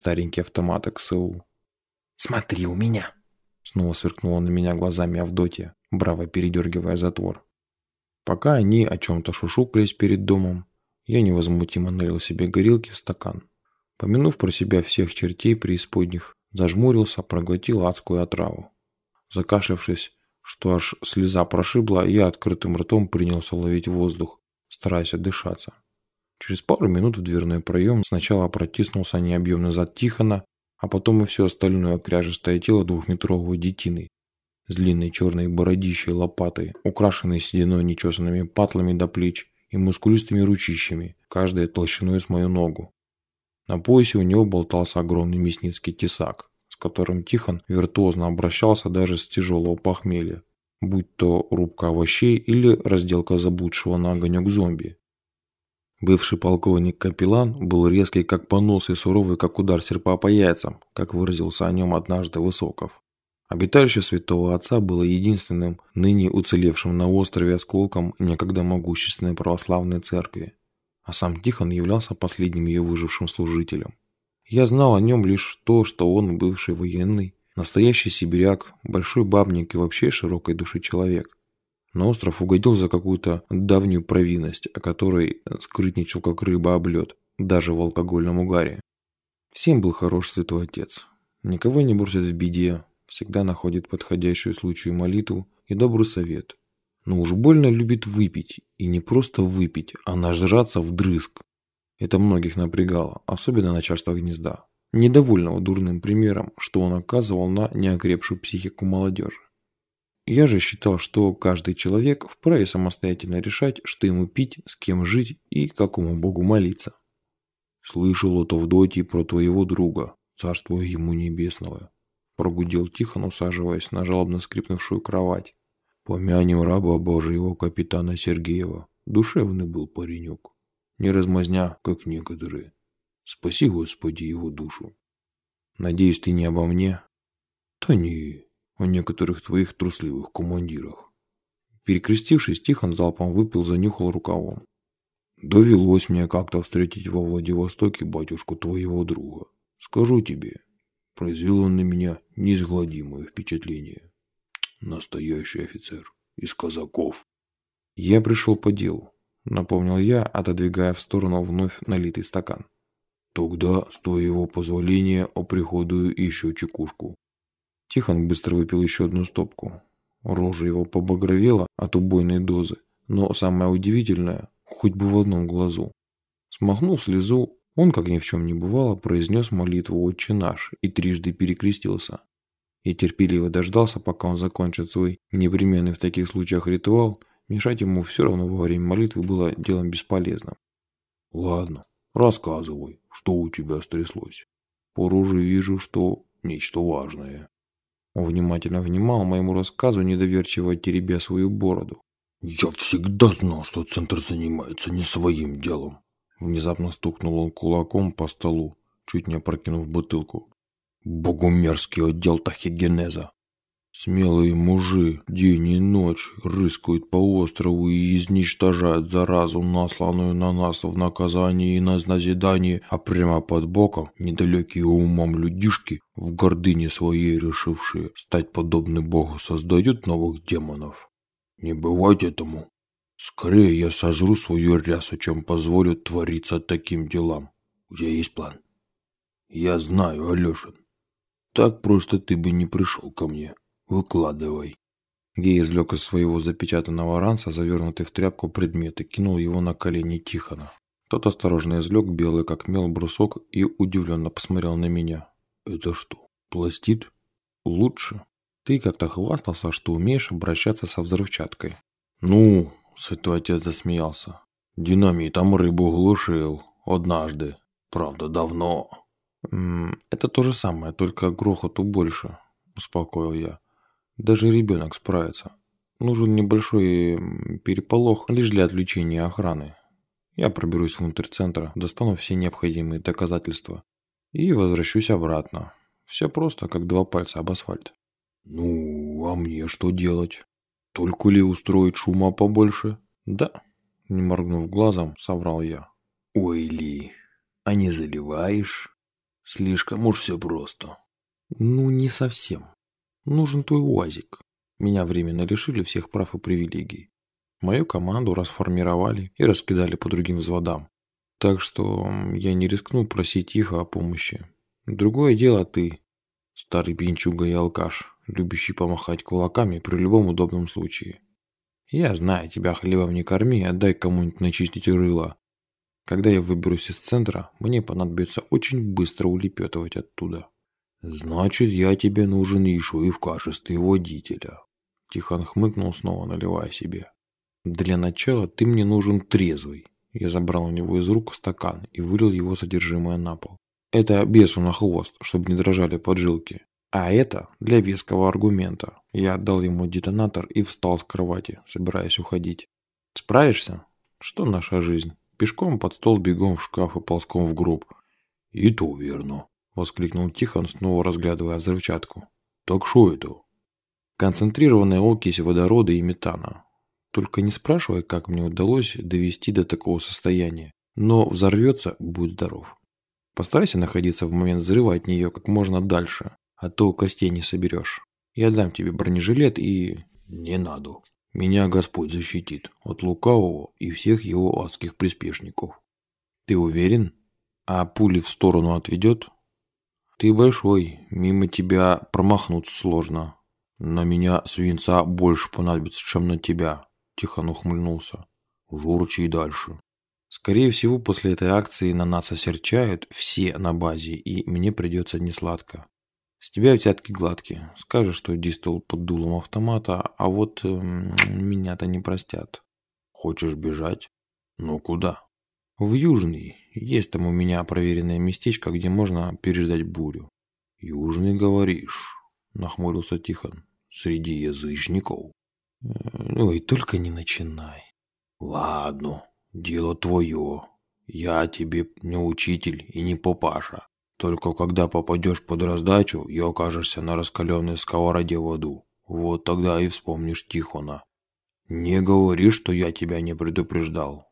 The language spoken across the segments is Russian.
старенький автомат КСУ. «Смотри у меня!» Снова сверкнула на меня глазами Авдотья, браво передергивая затвор. Пока они о чем-то шушукались перед домом, я невозмутимо налил себе горилки в стакан. Помянув про себя всех чертей преисподних, зажмурился, проглотил адскую отраву. Закашлявшись, что аж слеза прошибла, я открытым ртом принялся ловить воздух, стараясь отдышаться. Через пару минут в дверной проем сначала протиснулся необъемный зад Тихона, а потом и все остальное кряжестое тело двухметрового детины с длинной черной бородищей лопатой, украшенной сединой нечесанными патлами до плеч и мускулистыми ручищами, каждая толщиной с мою ногу. На поясе у него болтался огромный мясницкий тесак, с которым Тихон виртуозно обращался даже с тяжелого похмелья, будь то рубка овощей или разделка заблудшего на огонек зомби. Бывший полковник Капеллан был резкий как понос и суровый как удар серпа по яйцам, как выразился о нем однажды Высоков. Обиталище святого отца было единственным ныне уцелевшим на острове осколком некогда могущественной православной церкви, а сам Тихон являлся последним ее выжившим служителем. Я знал о нем лишь то, что он бывший военный, настоящий сибиряк, большой бабник и вообще широкой души человек. На остров угодил за какую-то давнюю провинность, о которой скрытничал как рыба об лед, даже в алкогольном угаре. Всем был хорош святой отец. Никого не бросит в беде, всегда находит подходящую случаю молитву и добрый совет. Но уж больно любит выпить, и не просто выпить, а нажраться вдрызг. Это многих напрягало, особенно начальство гнезда, недовольного дурным примером, что он оказывал на неокрепшую психику молодежи. Я же считал, что каждый человек вправе самостоятельно решать, что ему пить, с кем жить и какому богу молиться. «Слышал от Авдотьи про твоего друга, царство ему небесного», прогудел Тихон, усаживаясь на жалобно скрипнувшую кровать. «Помянем раба Божьего капитана Сергеева. Душевный был паренек. Не размазня, как некоторые. Спаси, Господи, его душу. Надеюсь, ты не обо мне?» «Да не, о некоторых твоих трусливых командирах. Перекрестившись, Тихон залпом выпил, занюхал рукавом. Довелось мне как-то встретить во Владивостоке батюшку твоего друга. Скажу тебе, произвел он на меня неизгладимое впечатление. Настоящий офицер из казаков. Я пришел по делу, напомнил я, отодвигая в сторону вновь налитый стакан. Тогда, с твоего позволения, оприходую еще чекушку. Тихон быстро выпил еще одну стопку. Рожа его побагровела от убойной дозы, но самое удивительное, хоть бы в одном глазу. Смахнув слезу, он, как ни в чем не бывало, произнес молитву «Отче наш» и трижды перекрестился. И терпеливо дождался, пока он закончит свой непременный в таких случаях ритуал, мешать ему все равно во время молитвы было делом бесполезным. «Ладно, рассказывай, что у тебя стряслось. По роже вижу, что нечто важное». Он внимательно внимал моему рассказу, недоверчиво теребя свою бороду. «Я всегда знал, что Центр занимается не своим делом!» Внезапно стукнул он кулаком по столу, чуть не опрокинув бутылку. «Богумерский отдел тахигенеза! Смелые мужи день и ночь рыскают по острову и изничтожают заразу, насланную на нас в наказании и на назидание, а прямо под боком недалекие умом людишки, в гордыне своей решившие стать подобны Богу, создают новых демонов. Не бывать этому. Скорее я сожру свою рясу, чем позволю твориться таким делам. У тебя есть план? Я знаю, Алешин. Так просто ты бы не пришел ко мне. «Выкладывай». Гей извлек из своего запечатанного ранца, завернутый в тряпку предмет, и кинул его на колени Тихона. Тот осторожно извлек белый как мел брусок и удивленно посмотрел на меня. «Это что, пластит?» «Лучше. Ты как-то хвастался, что умеешь обращаться со взрывчаткой». «Ну...» – святой отец засмеялся. «Динамитом рыбу глушил. Однажды. Правда, давно». «М -м, «Это то же самое, только грохоту больше», – успокоил я. Даже ребенок справится. Нужен небольшой переполох лишь для отвлечения охраны. Я проберусь внутрь центра, достану все необходимые доказательства и возвращусь обратно. Все просто, как два пальца об асфальт. Ну, а мне что делать? Только ли устроить шума побольше? Да, не моргнув глазом, соврал я. Ой, Ли, а не заливаешь? Слишком уж все просто. Ну, не совсем. Нужен твой УАЗик. Меня временно лишили всех прав и привилегий. Мою команду расформировали и раскидали по другим взводам. Так что я не рискну просить их о помощи. Другое дело ты, старый пьянчуга и алкаш, любящий помахать кулаками при любом удобном случае. Я знаю, тебя хлебом не корми, отдай кому-нибудь начистить рыло. Когда я выберусь из центра, мне понадобится очень быстро улепетывать оттуда. Значит, я тебе нужен еще и в качестве водителя. Тихон хмыкнул, снова наливая себе. Для начала ты мне нужен трезвый. Я забрал у него из рук стакан и вылил его содержимое на пол. Это бесу на хвост, чтобы не дрожали поджилки. А это для веского аргумента. Я отдал ему детонатор и встал с кровати, собираясь уходить. Справишься? Что наша жизнь? Пешком под стол, бегом в шкаф и ползком в гроб. И то верно, воскликнул Тихон, снова разглядывая взрывчатку. Так что это? Концентрированная окись водорода и метана. Только не спрашивай, как мне удалось довести до такого состояния. Но взорвется, будь здоров. Постарайся находиться в момент взрыва от нее как можно дальше, а то костей не соберешь. Я дам тебе бронежилет и... Не надо. Меня Господь защитит от лукавого и всех его адских приспешников. Ты уверен? А пули в сторону отведет? Ты большой, мимо тебя промахнуться сложно. На меня свинца больше понадобится, чем на тебя. Тихон ухмыльнулся. Журчи и дальше. Скорее всего, после этой акции на нас осерчают все на базе, и мне придется несладко. С тебя взятки гладкие. Скажешь, что действовал под дулом автомата, а вот эм, меня-то не простят. Хочешь бежать? Ну куда? В Южный. Есть там у меня проверенное местечко, где можно переждать бурю. Южный, говоришь? Нахмурился Тихон. Среди язычников? Ой, только не начинай. Ладно, дело твое. Я тебе не учитель и не папаша. Только когда попадешь под раздачу и окажешься на раскаленной сковороде в аду, вот тогда и вспомнишь Тихона. Не говори, что я тебя не предупреждал.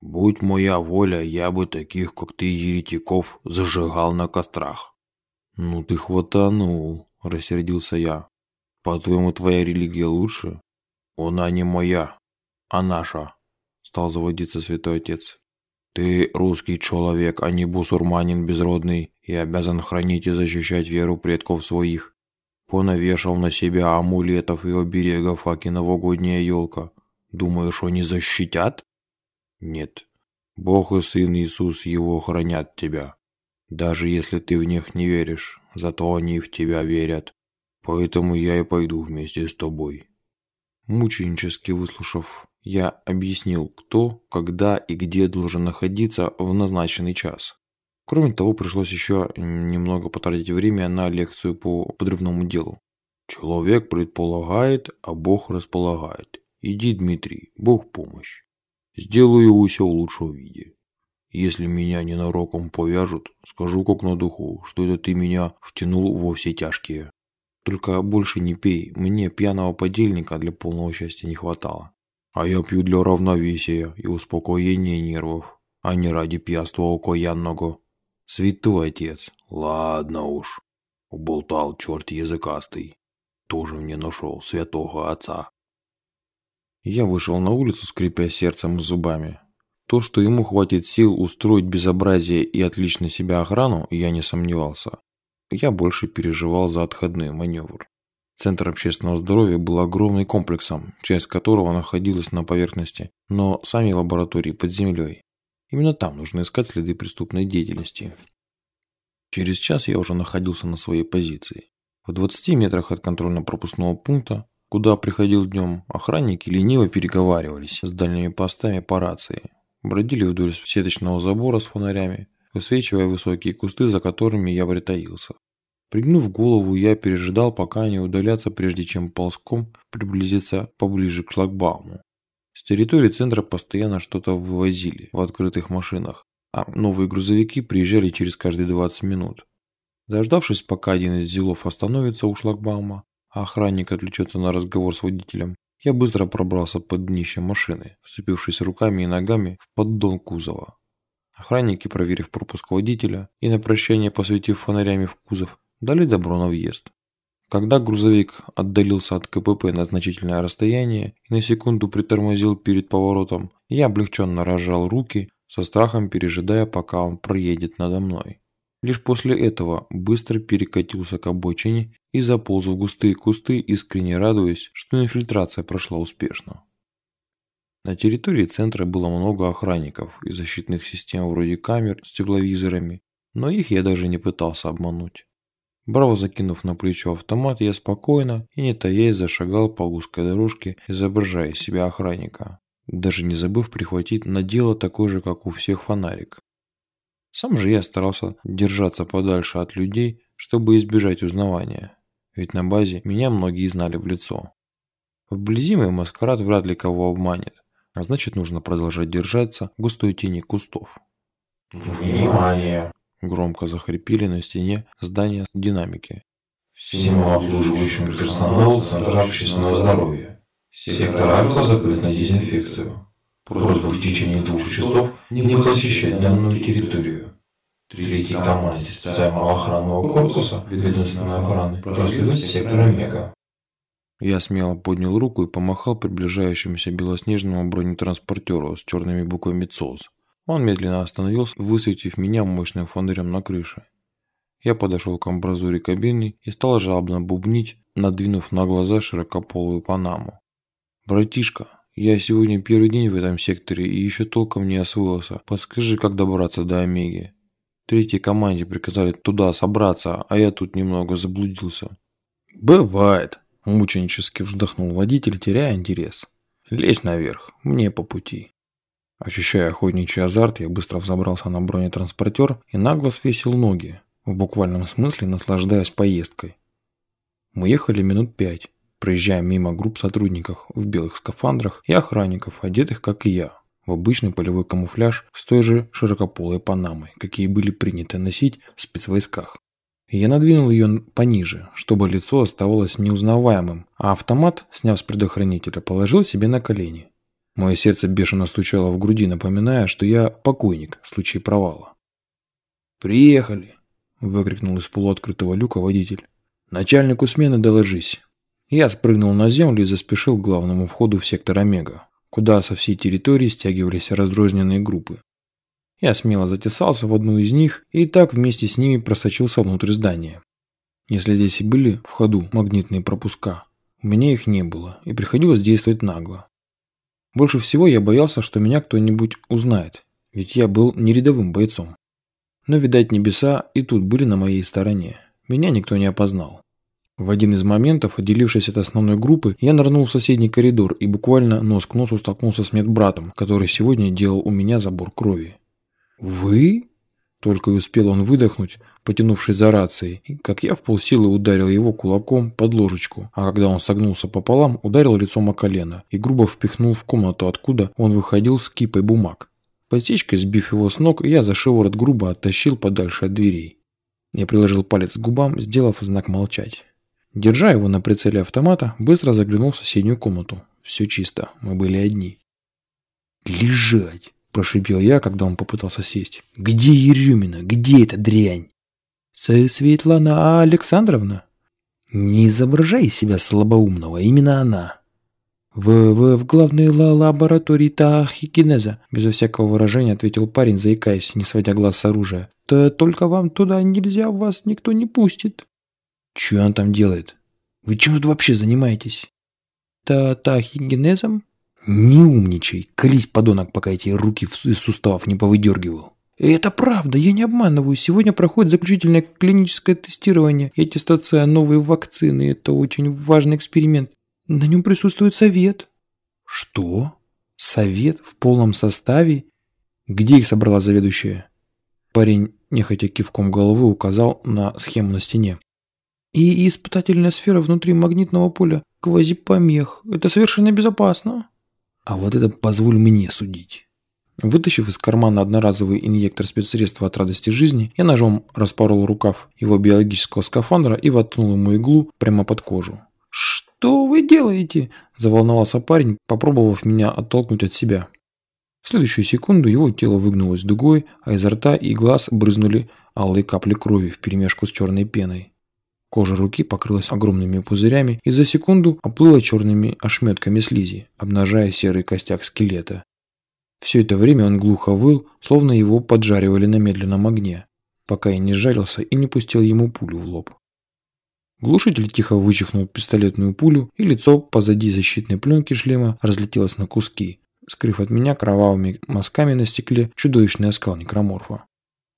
Будь моя воля, я бы таких, как ты, еретиков, зажигал на кострах. Ну ты хватанул, рассердился я. По-твоему, твоя религия лучше? «Она не моя, а наша», – стал заводиться святой отец. «Ты русский человек, а не бусурманин безродный и обязан хранить и защищать веру предков своих. Понавешал на себя амулетов и оберегов, аки новогодняя елка. Думаешь, они защитят? Нет. Бог и Сын Иисус его хранят тебя. Даже если ты в них не веришь, зато они в тебя верят. Поэтому я и пойду вместе с тобой. Мученически выслушав, я объяснил, кто, когда и где должен находиться в назначенный час. Кроме того, пришлось еще немного потратить время на лекцию по подрывному делу. Человек предполагает, а Бог располагает. Иди, Дмитрий, Бог помощь. Сделаю все в лучшем виде. Если меня ненароком повяжут, скажу как на духу, что это ты меня втянул во все тяжкие. Только больше не пей, мне пьяного подельника для полного счастья не хватало. А я пью для равновесия и успокоения нервов, а не ради пьянства окаянного. Святой отец. Ладно уж. Уболтал черт языкастый. Тоже мне нашел святого отца. Я вышел на улицу, скрипя сердцем и зубами. То, что ему хватит сил устроить безобразие и отлично себя охрану, я не сомневался. Я больше переживал за отходной маневр. Центр общественного здоровья был огромным комплексом, часть которого находилась на поверхности, но сами лаборатории под землей. Именно там нужно искать следы преступной деятельности. Через час я уже находился на своей позиции. В 20 метрах от контрольно-пропускного пункта, куда приходил днем, охранники лениво переговаривались с дальними постами по рации, бродили вдоль сеточного забора с фонарями, высвечивая высокие кусты, за которыми я притаился. Пригнув голову, я пережидал, пока они удалятся, прежде чем ползком приблизиться поближе к шлагбауму. С территории центра постоянно что-то вывозили в открытых машинах, а новые грузовики приезжали через каждые 20 минут. Дождавшись, пока один из зилов остановится у шлагбаума, охранник отвлечется на разговор с водителем, я быстро пробрался под днище машины, вцепившись руками и ногами в поддон кузова. Охранники, проверив пропуск водителя и на прощание посветив фонарями в кузов, дали добро на въезд. Когда грузовик отдалился от КПП на значительное расстояние и на секунду притормозил перед поворотом, я облегченно разжал руки, со страхом пережидая, пока он проедет надо мной. Лишь после этого быстро перекатился к обочине и заполз в густые кусты, искренне радуясь, что инфильтрация прошла успешно. На территории центра было много охранников и защитных систем вроде камер с тепловизорами, но их я даже не пытался обмануть. Браво закинув на плечо автомат, я спокойно и не таясь зашагал по узкой дорожке, изображая себя охранника, даже не забыв прихватить на дело такой же, как у всех фонарик. Сам же я старался держаться подальше от людей, чтобы избежать узнавания, ведь на базе меня многие знали в лицо. Вблизи мой маскарад вряд ли кого обманет, а значит нужно продолжать держаться в густой тени кустов. Внимание! Громко захрипели на стене здания динамики. Всему обслуживающему персоналу Центра общественного здоровья. Сектор Альфа закрыт на дезинфекцию. Просьба в течение двух часов не посещать данную территорию. Третий команде специального охранного корпуса ведомственной охраны проследует сектор Омега. Я смело поднял руку и помахал приближающемуся белоснежному бронетранспортеру с черными буквами ЦОЗ. Он медленно остановился, высветив меня мощным фонарем на крыше. Я подошел к амбразуре кабины и стал жалобно бубнить, надвинув на глаза широкополую панаму. «Братишка, я сегодня первый день в этом секторе и еще толком не освоился. Подскажи, как добраться до Омеги?» Третьей команде приказали туда собраться, а я тут немного заблудился. «Бывает», – мученически вздохнул водитель, теряя интерес. «Лезь наверх, мне по пути». Ощущая охотничий азарт, я быстро взобрался на бронетранспортер и нагло свесил ноги, в буквальном смысле наслаждаясь поездкой. Мы ехали минут пять, проезжая мимо групп сотрудников в белых скафандрах и охранников, одетых, как и я, в обычный полевой камуфляж с той же широкополой панамой, какие были приняты носить в спецвойсках. Я надвинул ее пониже, чтобы лицо оставалось неузнаваемым, а автомат, сняв с предохранителя, положил себе на колени. Мое сердце бешено стучало в груди, напоминая, что я покойник в случае провала. «Приехали!» – выкрикнул из полуоткрытого люка водитель. «Начальнику смены доложись!» Я спрыгнул на землю и заспешил к главному входу в сектор Омега, куда со всей территории стягивались разрозненные группы. Я смело затесался в одну из них и так вместе с ними просочился внутрь здания. Если здесь и были в ходу магнитные пропуска, у меня их не было, и приходилось действовать нагло. Больше всего я боялся, что меня кто-нибудь узнает, ведь я был не рядовым бойцом. Но, видать, небеса и тут были на моей стороне. Меня никто не опознал. В один из моментов, отделившись от основной группы, я нырнул в соседний коридор и буквально нос к носу столкнулся с медбратом, который сегодня делал у меня забор крови. «Вы?» Только и успел он выдохнуть, потянувшись за рацией, как я в полсилы ударил его кулаком под ложечку, а когда он согнулся пополам, ударил лицом о колено и грубо впихнул в комнату, откуда он выходил с кипой бумаг. Подсечкой сбив его с ног, я за шиворот грубо оттащил подальше от дверей. Я приложил палец к губам, сделав знак молчать. Держа его на прицеле автомата, быстро заглянул в соседнюю комнату. Все чисто, мы были одни. «Лежать!» – прошипел я, когда он попытался сесть. «Где Ерюмина? Где эта дрянь?» «Светлана Александровна?» «Не изображай из себя слабоумного, именно она». «В, в, в главной ла лаборатории тахикинеза», – безо всякого выражения ответил парень, заикаясь, не сводя глаз с оружия. «То только вам туда нельзя, вас никто не пустит». «Чё он там делает? Вы чем тут вообще занимаетесь?» «Та тахигенезом?» «Не умничай, колись, подонок, пока эти руки из суставов не повыдергивал». «Это правда, я не обманываю. Сегодня проходит заключительное клиническое тестирование и аттестация новой вакцины. Это очень важный эксперимент. На нем присутствует совет». «Что? Совет в полном составе? Где их собрала заведующая?» Парень, нехотя кивком головы, указал на схему на стене. «И испытательная сфера внутри магнитного поля квазипомех. Это совершенно безопасно». А вот это позволь мне судить. Вытащив из кармана одноразовый инъектор спецсредства от радости жизни, я ножом распорол рукав его биологического скафандра и воткнул ему иглу прямо под кожу. «Что вы делаете?» – заволновался парень, попробовав меня оттолкнуть от себя. В следующую секунду его тело выгнулось дугой, а изо рта и глаз брызнули алые капли крови вперемешку с черной пеной. Кожа руки покрылась огромными пузырями и за секунду оплыла черными ошметками слизи, обнажая серый костяк скелета. Все это время он глухо выл, словно его поджаривали на медленном огне, пока я не сжалился и не пустил ему пулю в лоб. Глушитель тихо вычихнул пистолетную пулю, и лицо позади защитной пленки шлема разлетелось на куски, скрыв от меня кровавыми мазками на стекле чудовищный оскал некроморфа.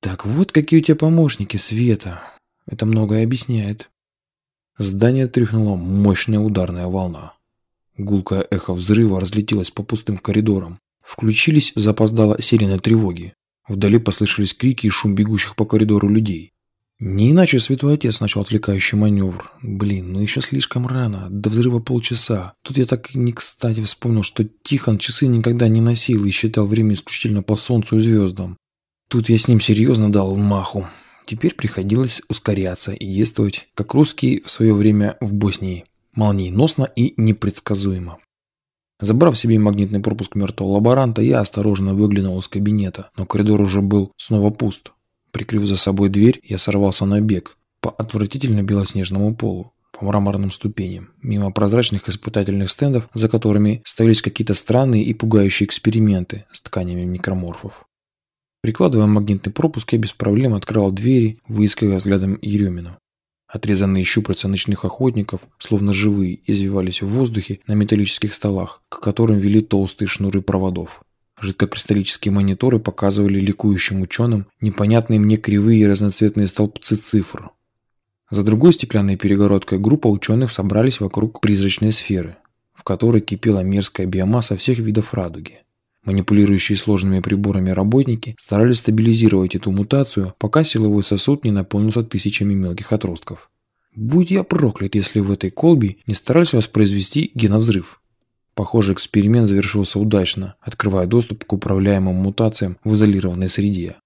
«Так вот какие у тебя помощники, Света. Это многое объясняет». Здание тряхнула мощная ударная волна. Гулкое эхо взрыва разлетелось по пустым коридорам. Включились запоздало сирены тревоги. Вдали послышались крики и шум бегущих по коридору людей. Не иначе святой отец начал отвлекающий маневр. Блин, ну еще слишком рано, до взрыва полчаса. Тут я так не кстати вспомнил, что Тихон часы никогда не носил и считал время исключительно по солнцу и звездам. Тут я с ним серьезно дал маху. Теперь приходилось ускоряться и действовать, как русские в свое время в Боснии. Молниеносно и непредсказуемо. Забрав себе магнитный пропуск мертвого лаборанта, я осторожно выглянул из кабинета, но коридор уже был снова пуст. Прикрыв за собой дверь, я сорвался на бег по отвратительно белоснежному полу, по мраморным ступеням, мимо прозрачных испытательных стендов, за которыми ставились какие-то странные и пугающие эксперименты с тканями микроморфов. Прикладывая магнитный пропуск, я без проблем открывал двери, выискивая взглядом Еремину. Отрезанные щупальца ночных охотников, словно живые, извивались в воздухе на металлических столах, к которым вели толстые шнуры проводов. Жидкокристаллические мониторы показывали ликующим ученым непонятные мне кривые и разноцветные столбцы цифр. За другой стеклянной перегородкой группа ученых собрались вокруг призрачной сферы, в которой кипела мерзкая биомасса всех видов радуги. Манипулирующие сложными приборами работники старались стабилизировать эту мутацию, пока силовой сосуд не наполнился тысячами мелких отростков. Будь я проклят, если в этой колбе не старались воспроизвести геновзрыв. Похоже, эксперимент завершился удачно, открывая доступ к управляемым мутациям в изолированной среде.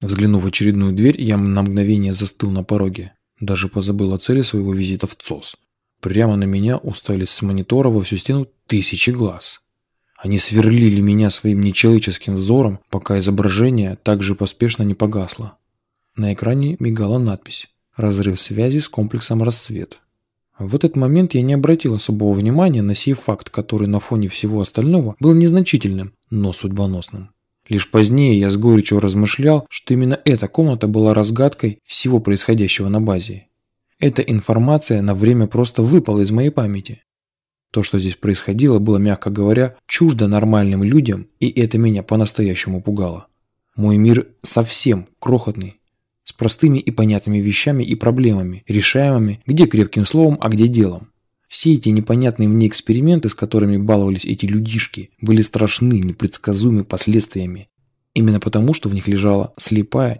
Взглянув в очередную дверь, я на мгновение застыл на пороге. Даже позабыл о цели своего визита в ЦОС. Прямо на меня уставились с монитора во всю стену тысячи глаз. Они сверлили меня своим нечеловеческим взором, пока изображение также поспешно не погасло. На экране мигала надпись «Разрыв связи с комплексом «Рассвет». В этот момент я не обратил особого внимания на сей факт, который на фоне всего остального был незначительным, но судьбоносным. Лишь позднее я с горечью размышлял, что именно эта комната была разгадкой всего происходящего на базе. Эта информация на время просто выпала из моей памяти. То, что здесь происходило, было, мягко говоря, чуждо нормальным людям, и это меня по-настоящему пугало. Мой мир совсем крохотный, с простыми и понятными вещами и проблемами, решаемыми где крепким словом, а где делом. Все эти непонятные мне эксперименты, с которыми баловались эти людишки, были страшны непредсказуемыми последствиями. Именно потому, что в них лежала слепая